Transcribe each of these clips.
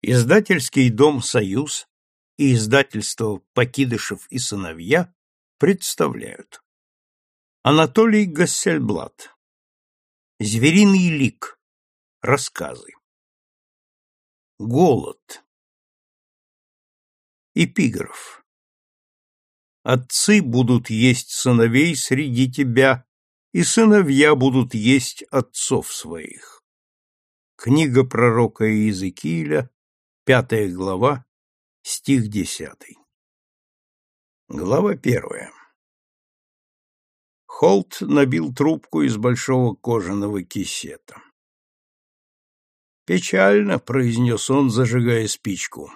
Издательский дом «Союз» и издательство «Покидышев и сыновья» представляют. Анатолий Гассельблат. Звериный лик. Рассказы. Голод. Эпиграф. Отцы будут есть сыновей среди тебя, и сыновья будут есть отцов своих. Книга пророка Иезекииля, пятая глава, стих десятый. Глава первая. Холт набил трубку из большого кожаного кисета. «Печально», — произнес он, зажигая спичку.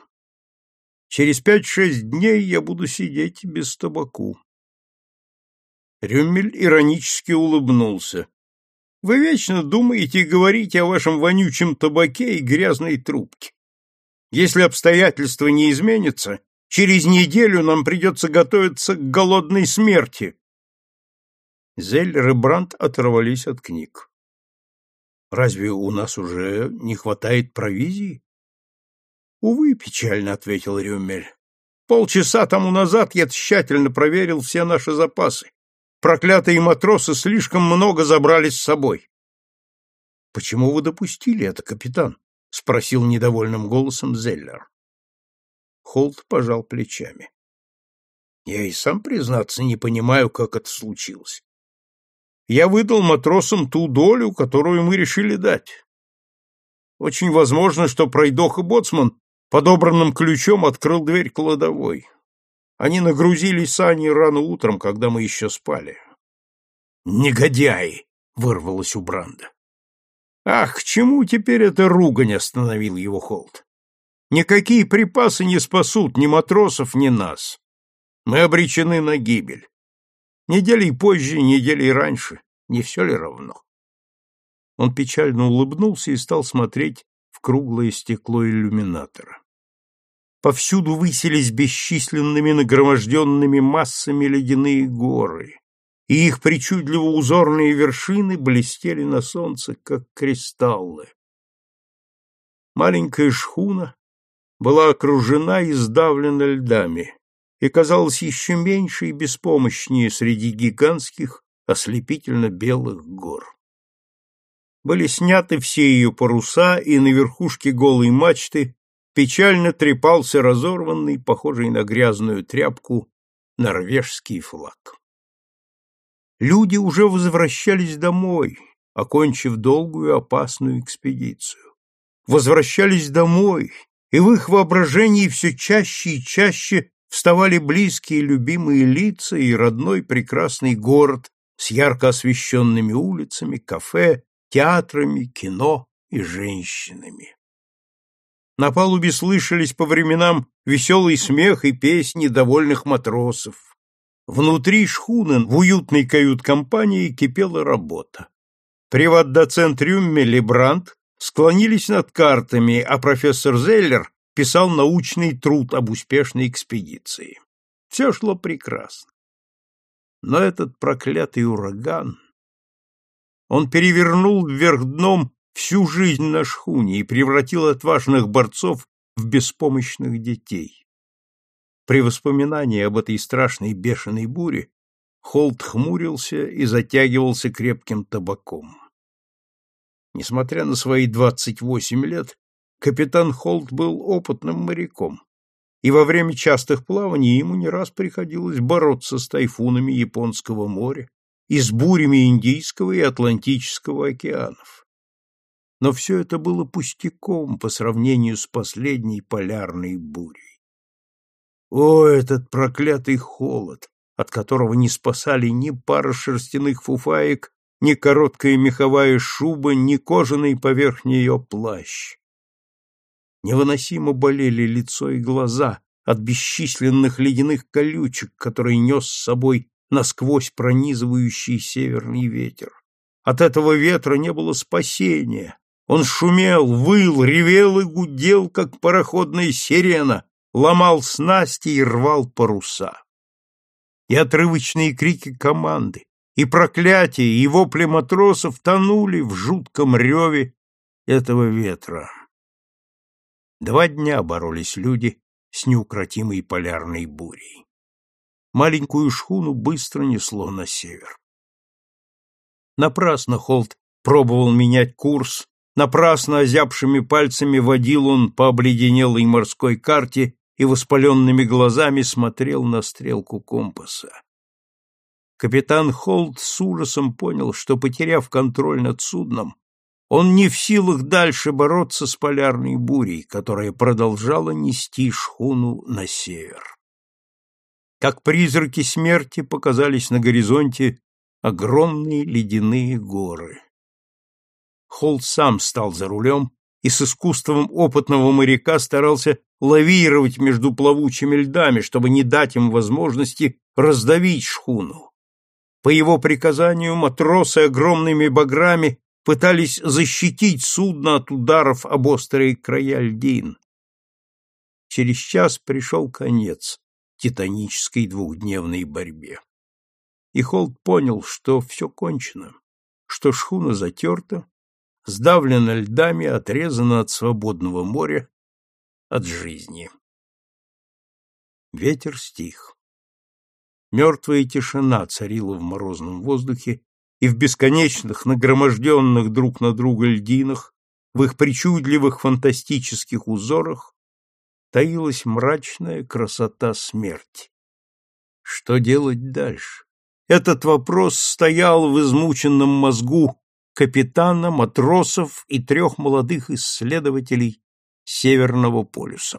«Через пять-шесть дней я буду сидеть без табаку». Рюмель иронически улыбнулся. «Вы вечно думаете и говорите о вашем вонючем табаке и грязной трубке. Если обстоятельства не изменятся, через неделю нам придется готовиться к голодной смерти, Зеллер и Брандт оторвались от книг. «Разве у нас уже не хватает провизии?» «Увы, печально», — ответил Рюмель. «Полчаса тому назад я тщательно проверил все наши запасы. Проклятые матросы слишком много забрали с собой». «Почему вы допустили это, капитан?» — спросил недовольным голосом Зеллер. Холт пожал плечами. «Я и сам, признаться, не понимаю, как это случилось я выдал матросам ту долю, которую мы решили дать. Очень возможно, что пройдоха боцман подобранным ключом открыл дверь кладовой. Они нагрузили сани рано утром, когда мы еще спали. «Негодяи!» — вырвалось у Бранда. «Ах, к чему теперь эта ругань?» — остановил его Холт. «Никакие припасы не спасут ни матросов, ни нас. Мы обречены на гибель. Неделей позже, неделей раньше. Не все ли равно? Он печально улыбнулся и стал смотреть в круглое стекло иллюминатора. Повсюду высились бесчисленными нагроможденными массами ледяные горы, и их причудливо узорные вершины блестели на солнце, как кристаллы. Маленькая шхуна была окружена и сдавлена льдами, и казалась еще меньше и беспомощнее среди гигантских ослепительно-белых гор. Были сняты все ее паруса, и на верхушке голой мачты печально трепался разорванный, похожий на грязную тряпку, норвежский флаг. Люди уже возвращались домой, окончив долгую опасную экспедицию. Возвращались домой, и в их воображении все чаще и чаще вставали близкие любимые лица и родной прекрасный город с ярко освещенными улицами, кафе, театрами, кино и женщинами. На палубе слышались по временам веселый смех и песни довольных матросов. Внутри шхуны в уютной кают-компании кипела работа. Приват-доцент Рюммель и Брандт склонились над картами, а профессор Зеллер писал научный труд об успешной экспедиции. Все шло прекрасно. Но этот проклятый ураган... Он перевернул вверх дном всю жизнь на шхуне и превратил отважных борцов в беспомощных детей. При воспоминании об этой страшной бешеной буре Холт хмурился и затягивался крепким табаком. Несмотря на свои двадцать восемь лет, Капитан Холт был опытным моряком, и во время частых плаваний ему не раз приходилось бороться с тайфунами Японского моря и с бурями Индийского и Атлантического океанов. Но все это было пустяком по сравнению с последней полярной бурей. О, этот проклятый холод, от которого не спасали ни пара шерстяных фуфаек, ни короткая меховая шуба, ни кожаный поверх нее плащ. Невыносимо болели лицо и глаза от бесчисленных ледяных колючек, которые нес с собой насквозь пронизывающий северный ветер. От этого ветра не было спасения. Он шумел, выл, ревел и гудел, как пароходная сирена, ломал снасти и рвал паруса. И отрывочные крики команды, и проклятия, и вопли матросов тонули в жутком реве этого ветра. Два дня боролись люди с неукротимой полярной бурей. Маленькую шхуну быстро несло на север. Напрасно Холт пробовал менять курс, напрасно озябшими пальцами водил он по обледенелой морской карте и воспаленными глазами смотрел на стрелку компаса. Капитан Холт с ужасом понял, что, потеряв контроль над судном, он не в силах дальше бороться с полярной бурей, которая продолжала нести шхуну на север. Как призраки смерти показались на горизонте огромные ледяные горы. Холт сам стал за рулем и с искусством опытного моряка старался лавировать между плавучими льдами, чтобы не дать им возможности раздавить шхуну. По его приказанию матросы огромными баграми пытались защитить судно от ударов об острые края льдин. Через час пришел конец титанической двухдневной борьбе. И Холт понял, что все кончено, что шхуна затерта, сдавлена льдами, отрезана от свободного моря, от жизни. Ветер стих. Мертвая тишина царила в морозном воздухе, и в бесконечных, нагроможденных друг на друга льдинах, в их причудливых фантастических узорах таилась мрачная красота смерти. Что делать дальше? Этот вопрос стоял в измученном мозгу капитана, матросов и трех молодых исследователей Северного полюса.